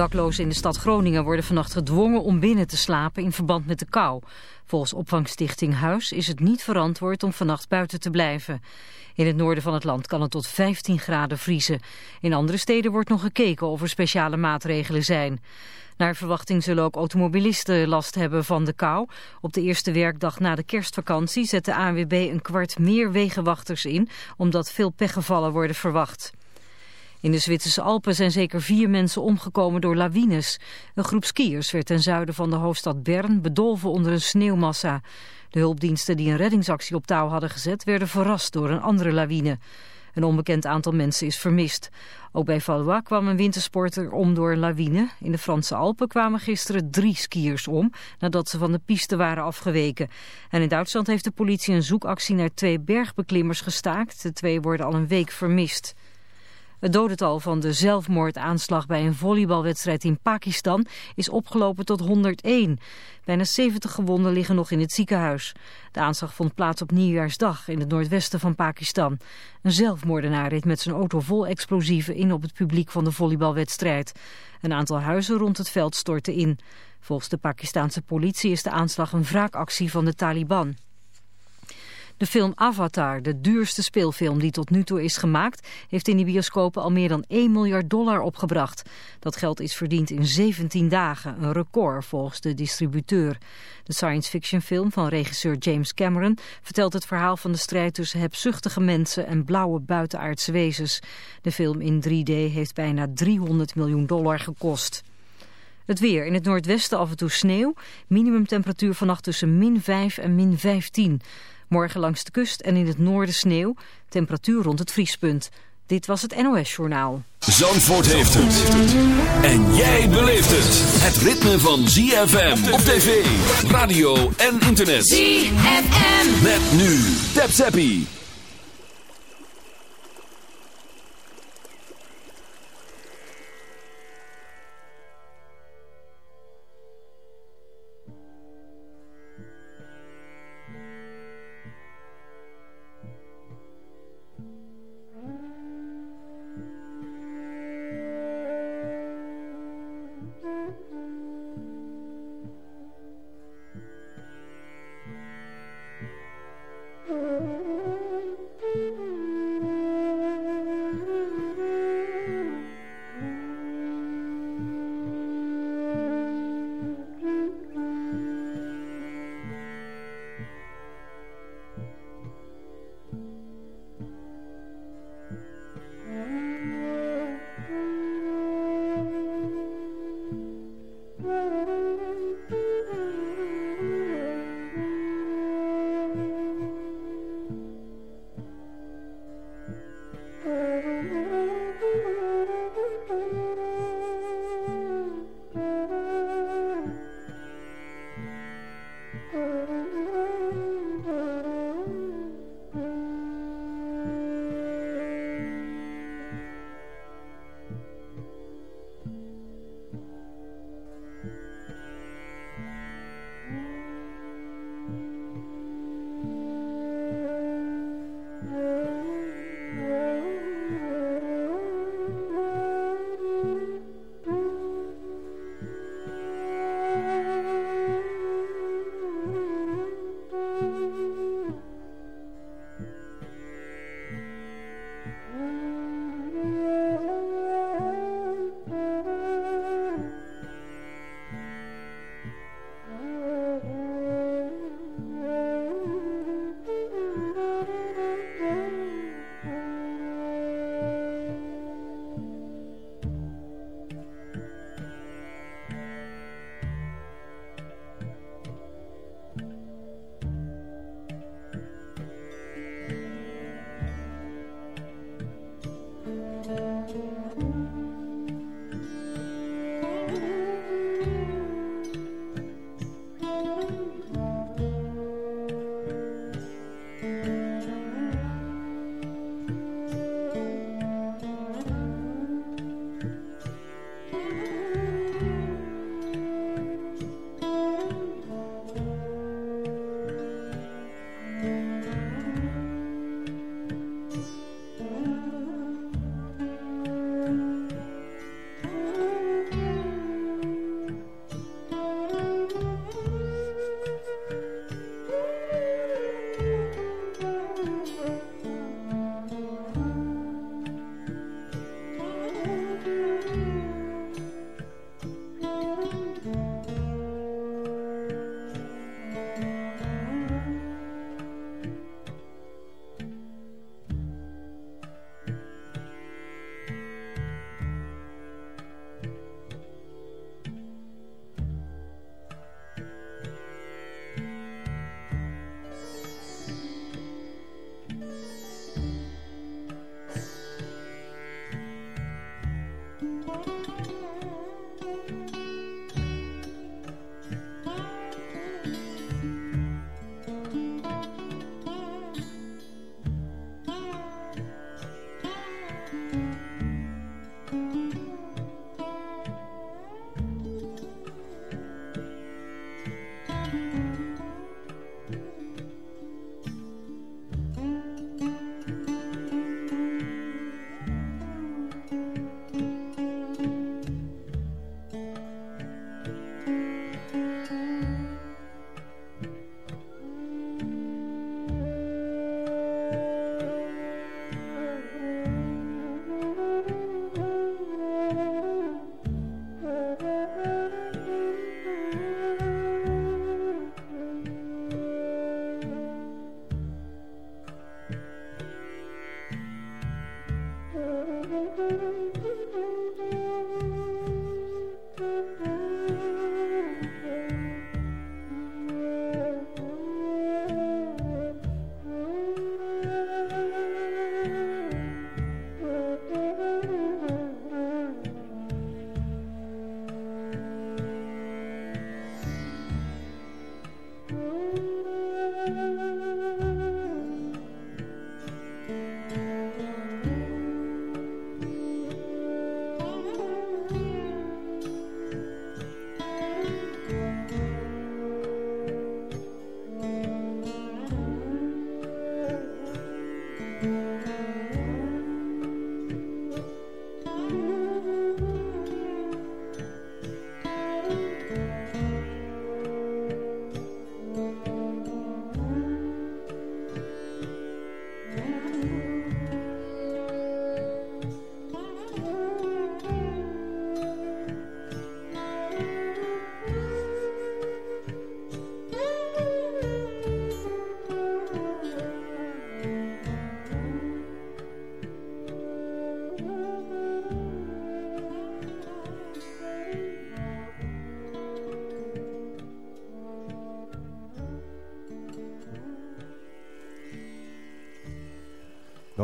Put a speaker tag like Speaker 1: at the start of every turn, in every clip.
Speaker 1: Daklozen in de stad Groningen worden vannacht gedwongen om binnen te slapen in verband met de kou. Volgens opvangstichting Huis is het niet verantwoord om vannacht buiten te blijven. In het noorden van het land kan het tot 15 graden vriezen. In andere steden wordt nog gekeken of er speciale maatregelen zijn. Naar verwachting zullen ook automobilisten last hebben van de kou. Op de eerste werkdag na de kerstvakantie zet de ANWB een kwart meer wegenwachters in... omdat veel pechgevallen worden verwacht. In de Zwitserse Alpen zijn zeker vier mensen omgekomen door lawines. Een groep skiers werd ten zuiden van de hoofdstad Bern bedolven onder een sneeuwmassa. De hulpdiensten die een reddingsactie op touw hadden gezet werden verrast door een andere lawine. Een onbekend aantal mensen is vermist. Ook bij Valois kwam een wintersporter om door een lawine. In de Franse Alpen kwamen gisteren drie skiers om nadat ze van de piste waren afgeweken. En in Duitsland heeft de politie een zoekactie naar twee bergbeklimmers gestaakt. De twee worden al een week vermist. Het dodental van de zelfmoordaanslag bij een volleybalwedstrijd in Pakistan is opgelopen tot 101. Bijna 70 gewonden liggen nog in het ziekenhuis. De aanslag vond plaats op Nieuwjaarsdag in het noordwesten van Pakistan. Een zelfmoordenaar reed met zijn auto vol explosieven in op het publiek van de volleybalwedstrijd. Een aantal huizen rond het veld stortten in. Volgens de Pakistanse politie is de aanslag een wraakactie van de Taliban. De film Avatar, de duurste speelfilm die tot nu toe is gemaakt, heeft in de bioscopen al meer dan 1 miljard dollar opgebracht. Dat geld is verdiend in 17 dagen, een record volgens de distributeur. De science fiction film van regisseur James Cameron vertelt het verhaal van de strijd tussen hebzuchtige mensen en blauwe buitenaardse wezens. De film in 3D heeft bijna 300 miljoen dollar gekost. Het weer. In het noordwesten af en toe sneeuw. Minimumtemperatuur vannacht tussen min 5 en min 15. Morgen langs de kust en in het noorden sneeuw. Temperatuur rond het vriespunt. Dit was het NOS Journaal.
Speaker 2: Zandvoort heeft het. En jij beleeft het. Het ritme van ZFM op tv, radio en internet.
Speaker 3: ZFM.
Speaker 2: Met nu. Tap Zappie.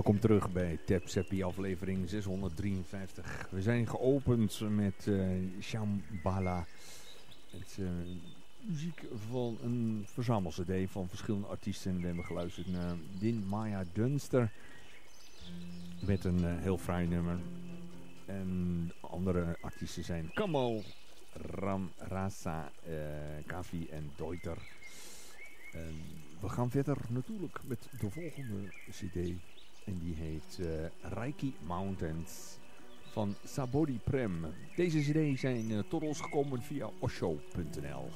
Speaker 3: Welkom terug bij Tap Seppi aflevering 653. We zijn geopend met uh, Shambhala. Het uh, muziek van een verzamelcd van verschillende artiesten. We hebben geluisterd naar Din Maya Dunster. Met een uh, heel fraai nummer. En andere artiesten zijn Kamal, Ram, Rasa, Kavi en Deuter. En we gaan verder natuurlijk met de volgende cd. En die heet uh, Reiki Mountains van Sabodi Prem. Deze cd zijn uh, tot ons gekomen via osho.nl.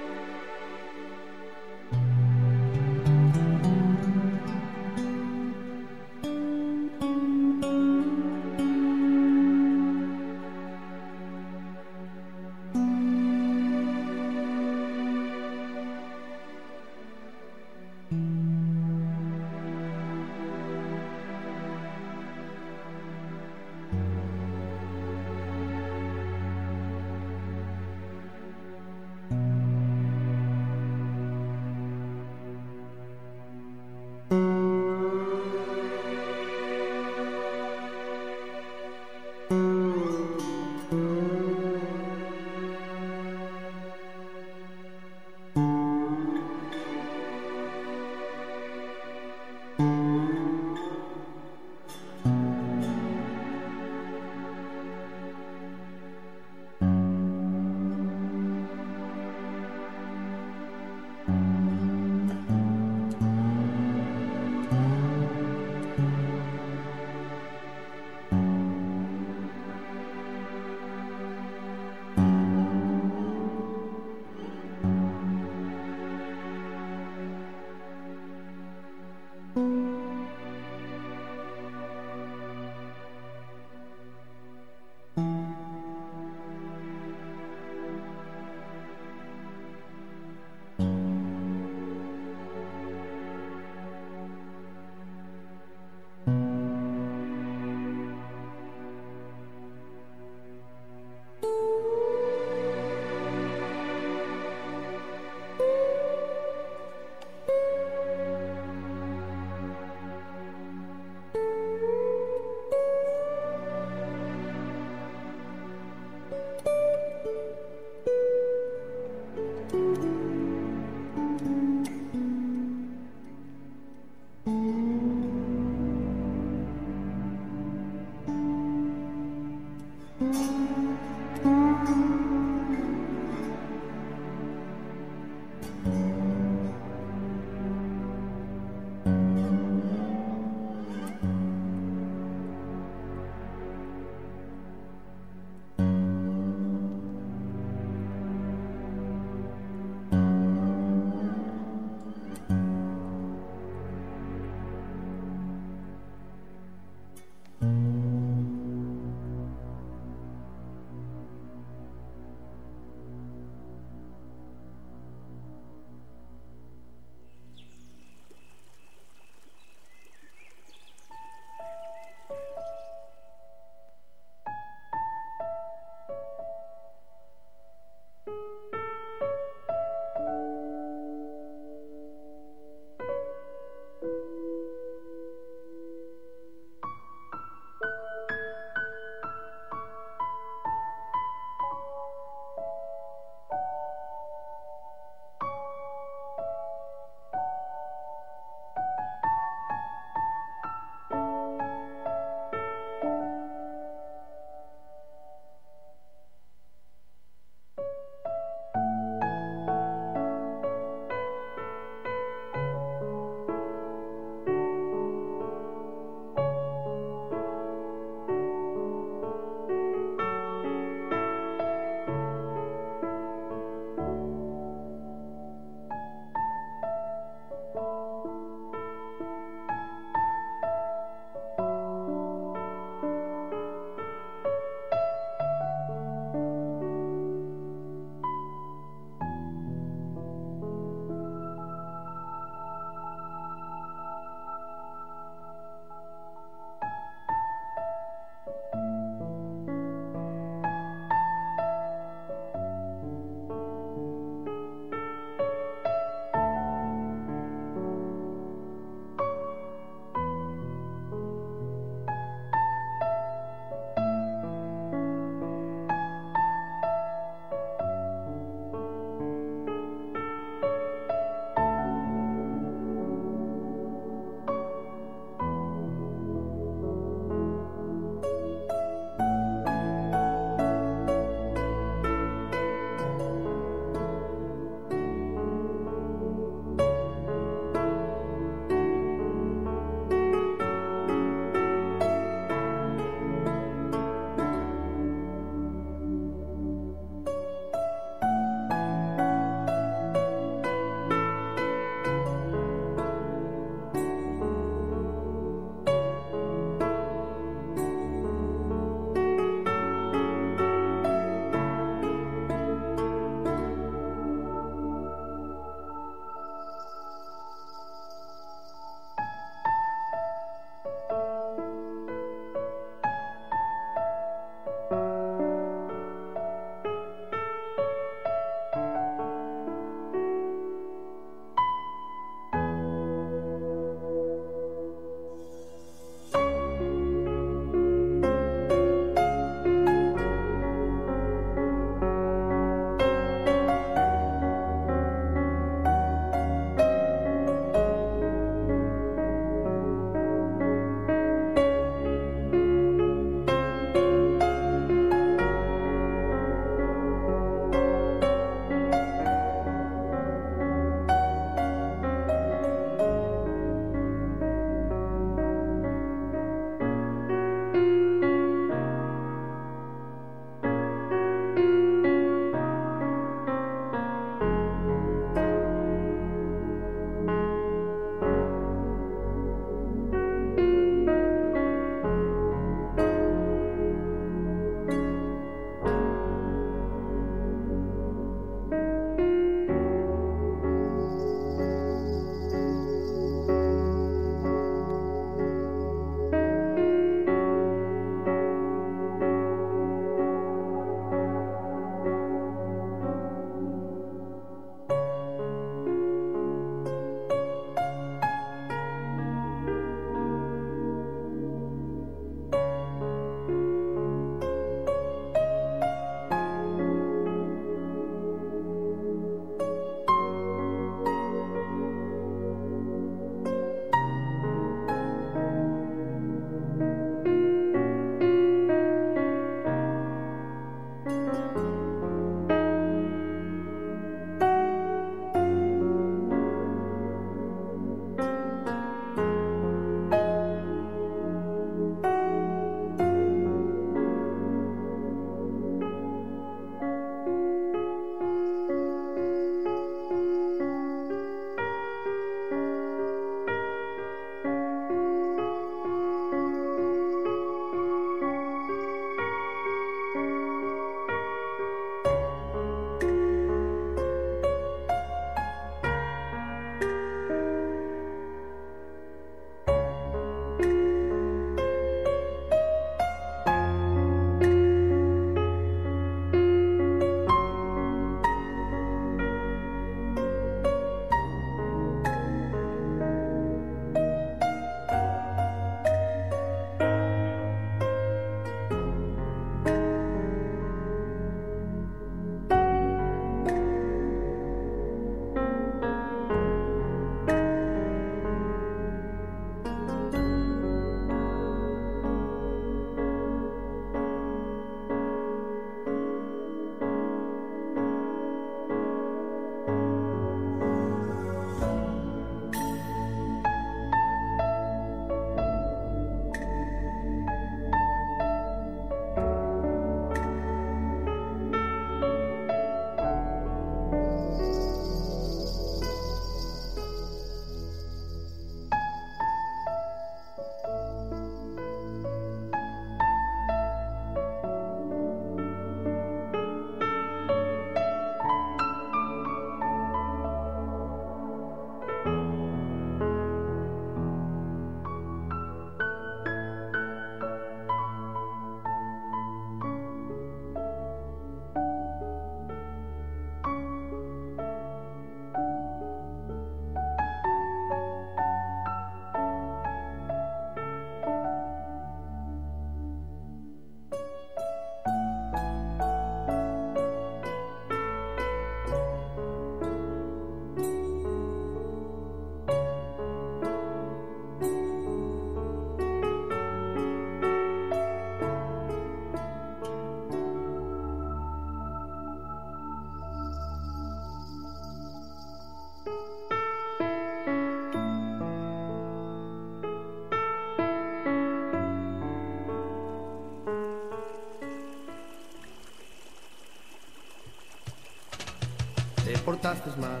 Speaker 4: portaste mal,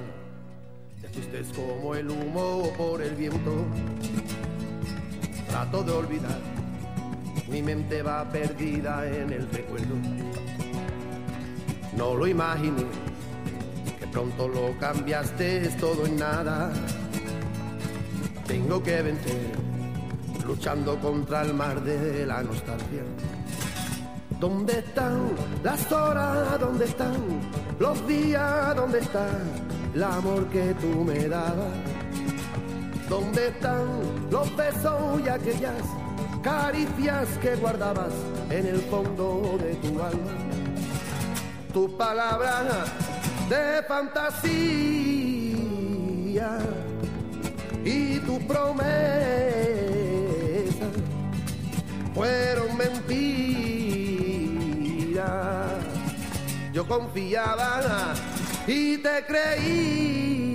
Speaker 4: te fuiste como el humo por el viento. Trato de olvidar, mi mente va perdida en el recuerdo. No lo imaginé, que pronto lo cambiaste, todo en nada. Tengo que vencer, luchando contra el mar de la nostalgia. ¿Dónde están las horas? ¿Dónde están los días? ¿Dónde está el amor que tú me dabas? ¿Dónde están los besos y aquellas caricias que guardabas en el fondo de tu alma? Tu palabra de fantasía y tu promesa fueron mentiras. Yo confiaba y te creía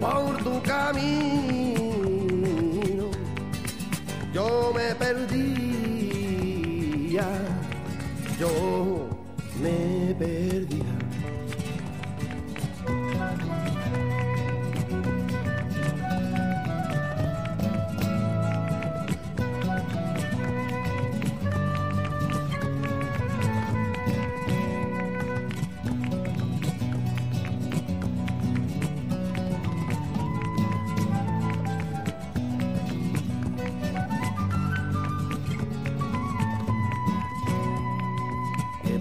Speaker 4: por tu camino. Yo me perdía, yo me perdía.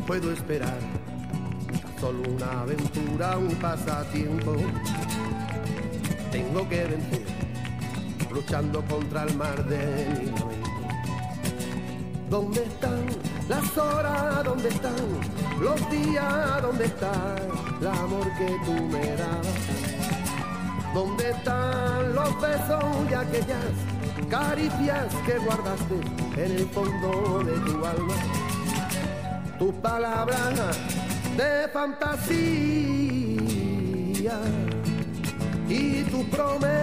Speaker 4: Puedo esperar? Solo una aventura, un pasatiempo. Tengo que vencer, luchando contra el mar de mi lamento. ¿Dónde están las horas? ¿Dónde están los días? ¿Dónde está el amor que tú me dabas? ¿Dónde están los besos y aquellas caricias que guardaste en el fondo de tu alma? Tus palabras de fantasía y tu promesa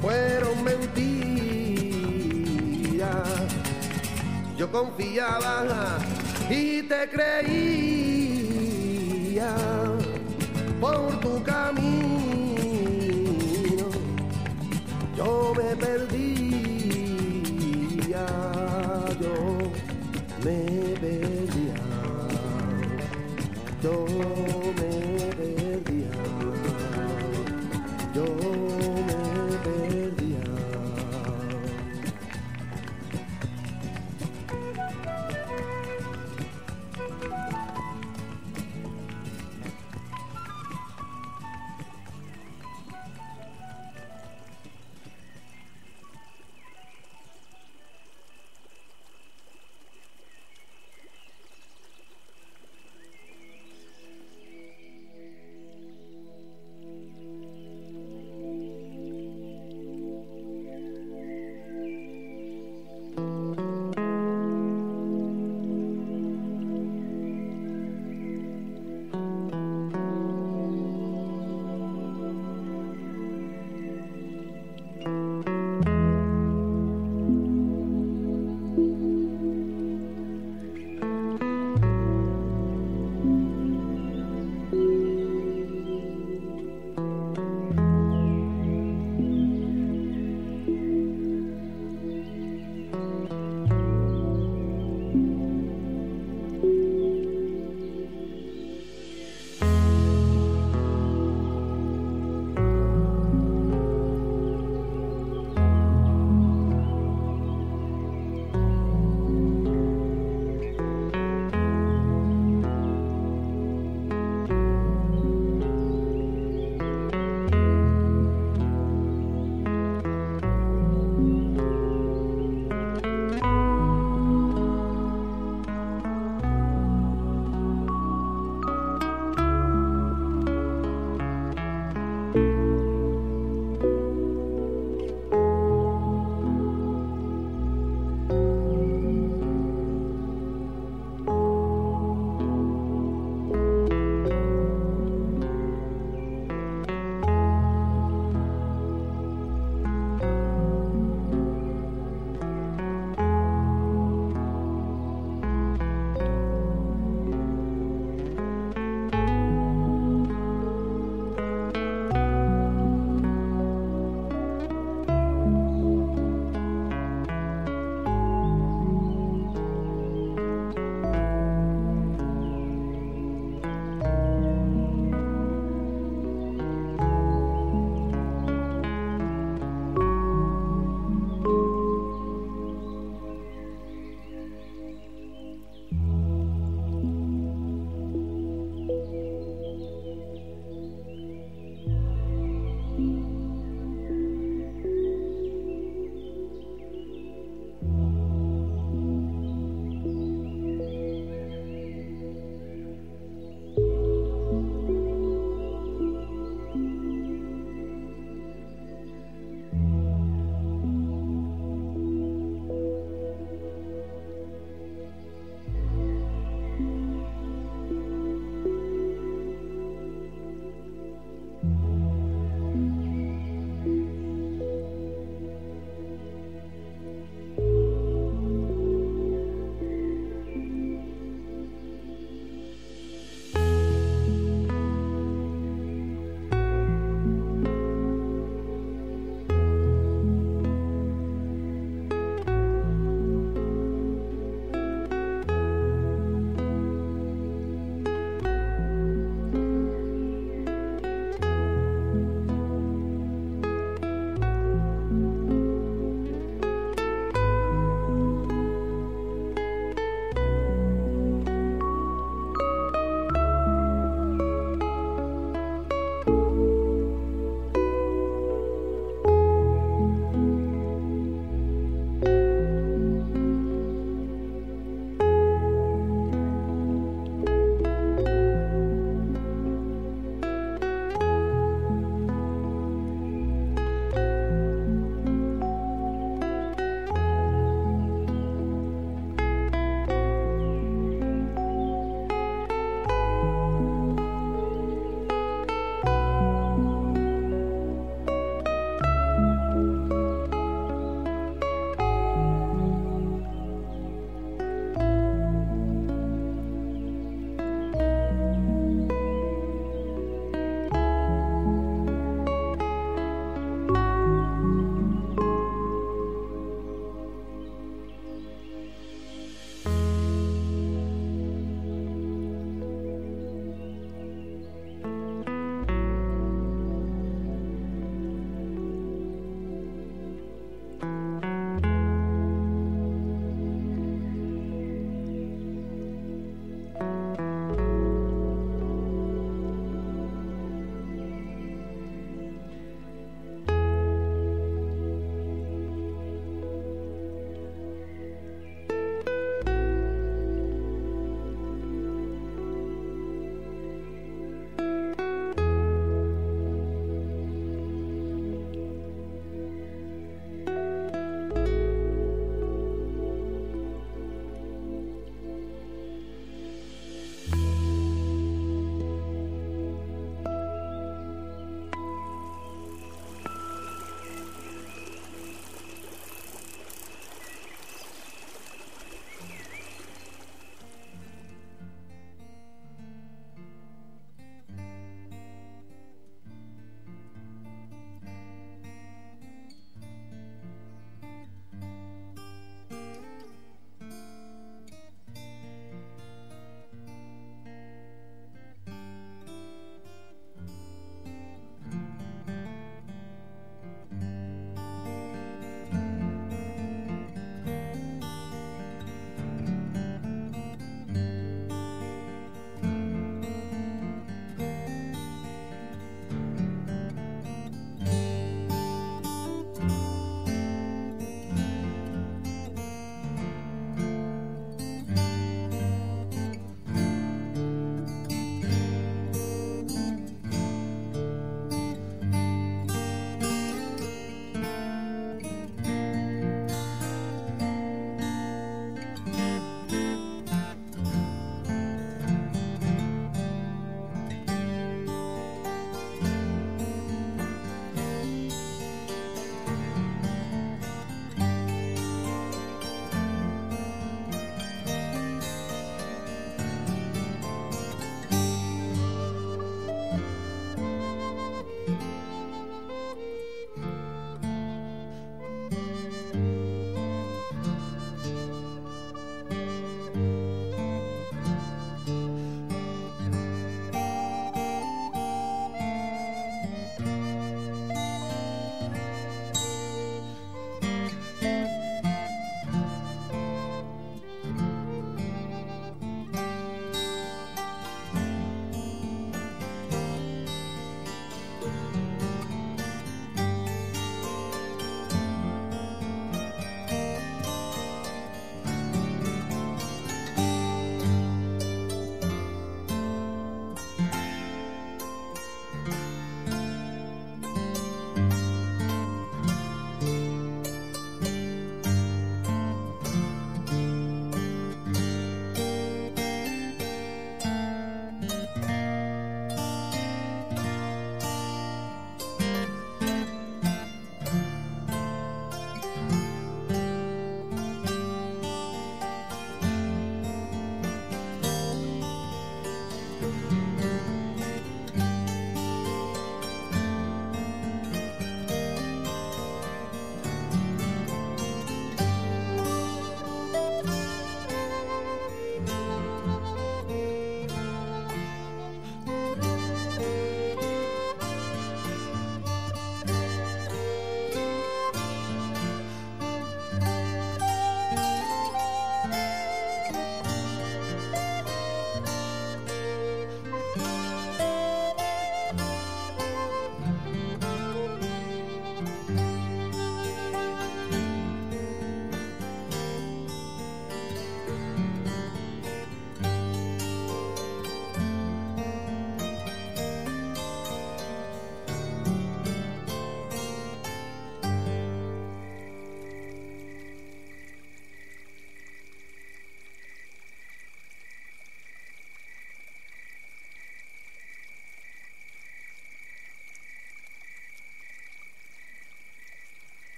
Speaker 4: fueron mentiras. Yo confiaba y te creía por tu camino. Yo me perdía, Oh me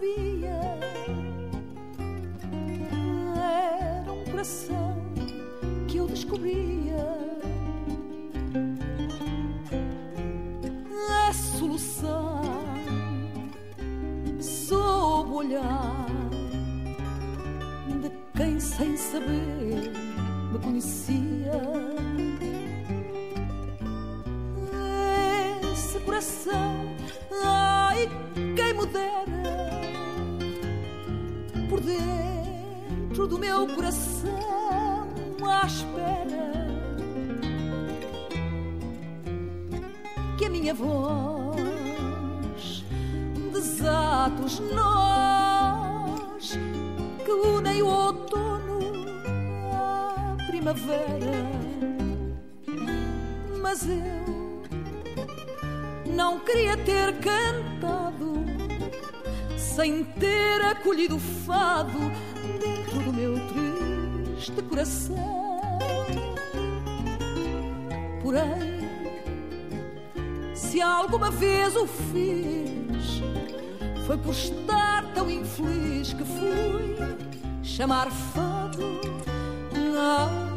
Speaker 4: be sem ter acolhido
Speaker 5: o fado dentro do meu triste coração. Porém, se alguma vez o fiz, foi por estar tão infeliz que fui chamar fado. Não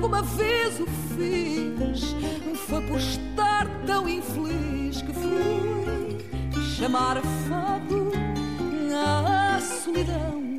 Speaker 5: alguma vez o fiz, foi por estar tão infeliz que fui chamar fado à solidão.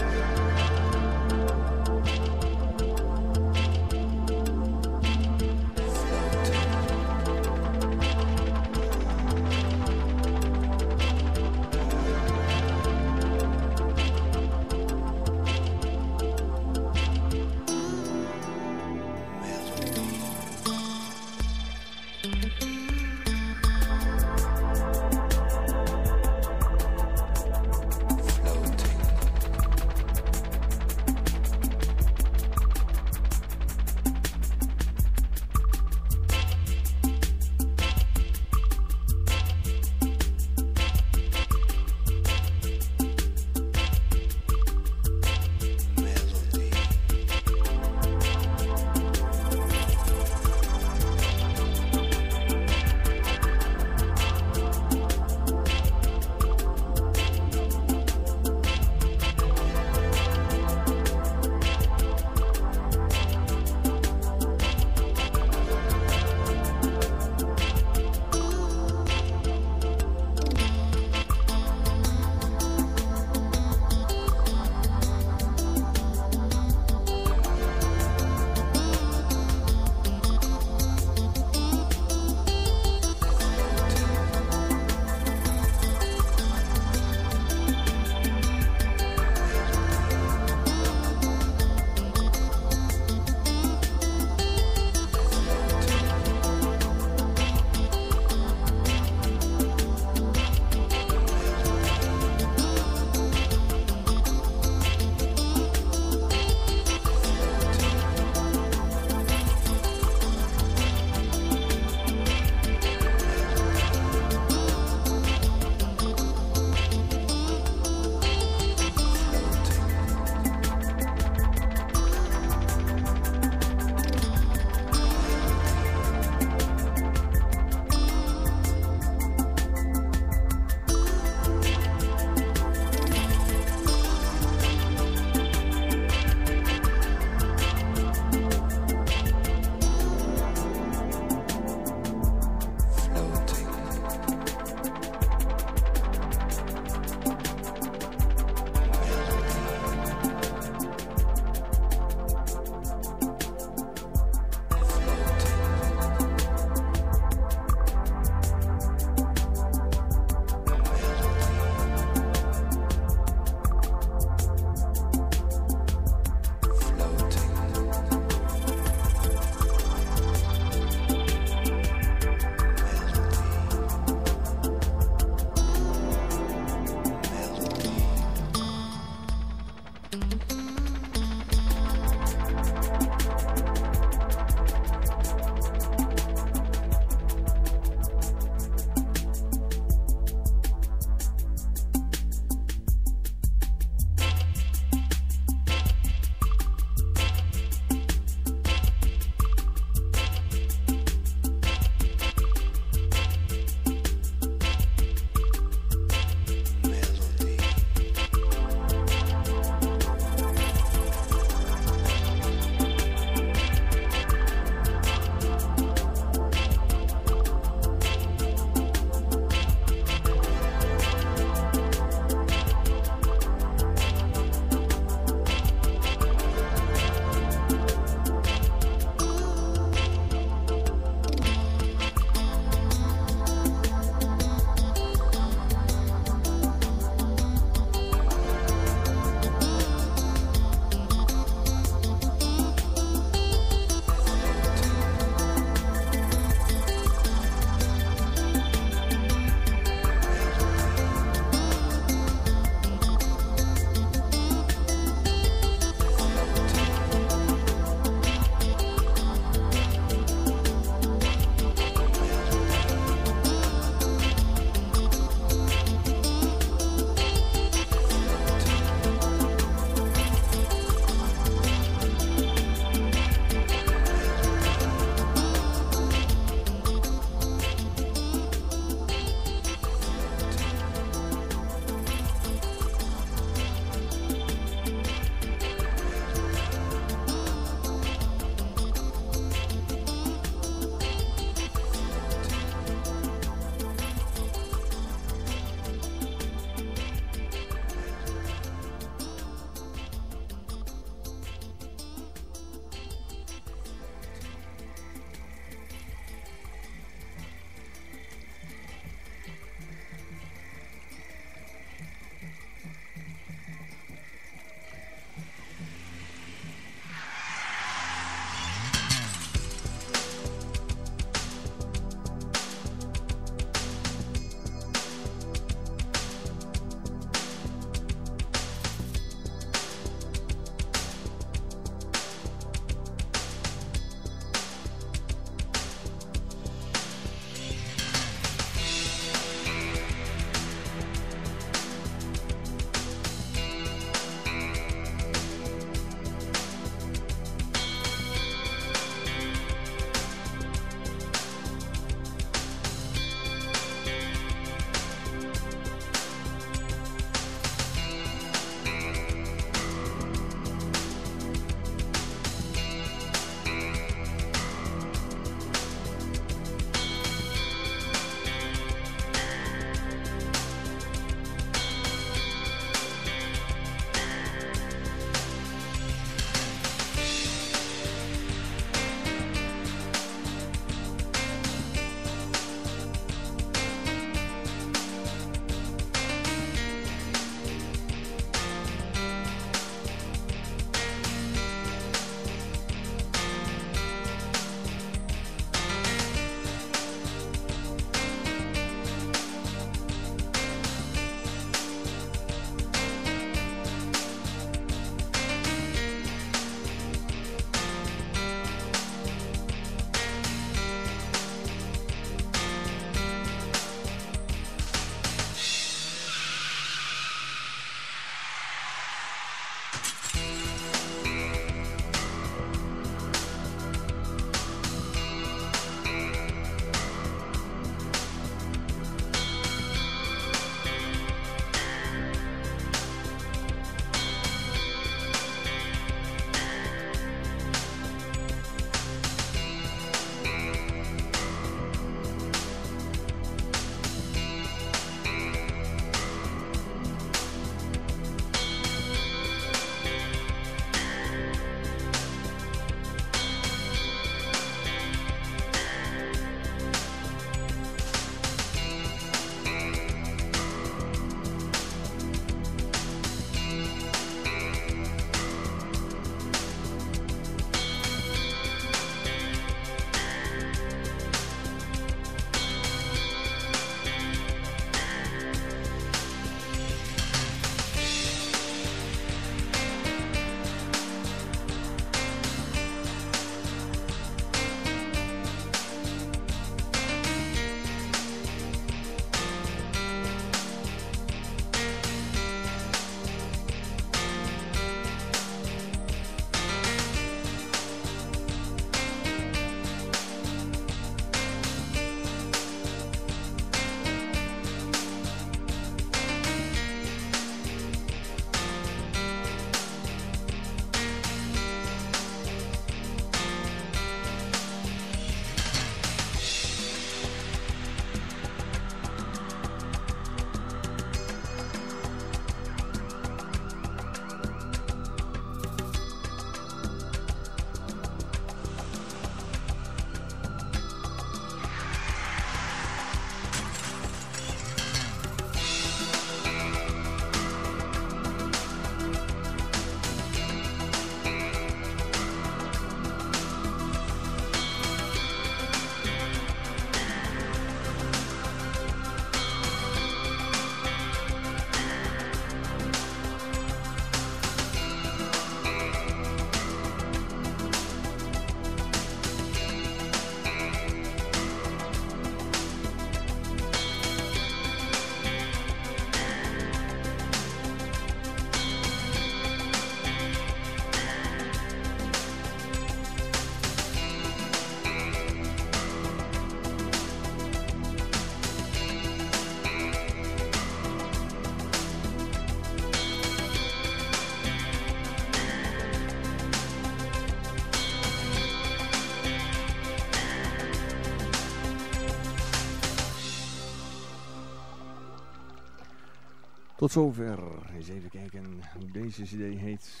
Speaker 3: Tot zover. Eens even kijken hoe deze cd heet.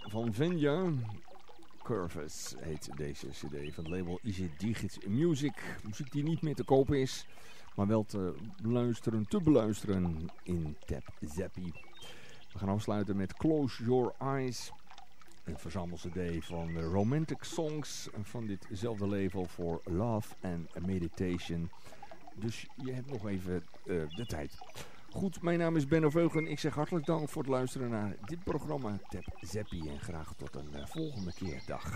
Speaker 3: Van Venja. Curves heet deze cd van het label Easy Digit Music. Muziek die niet meer te kopen is, maar wel te beluisteren, te beluisteren in Tap Zappy. We gaan afsluiten met Close Your Eyes. Een verzamel-cd van romantic songs van ditzelfde label voor Love and Meditation. Dus je hebt nog even uh, de tijd. Goed, mijn naam is Benno Veugen. Ik zeg hartelijk dank voor het luisteren naar dit programma Tap Zeppie. En graag tot een eh, volgende keer. Dag.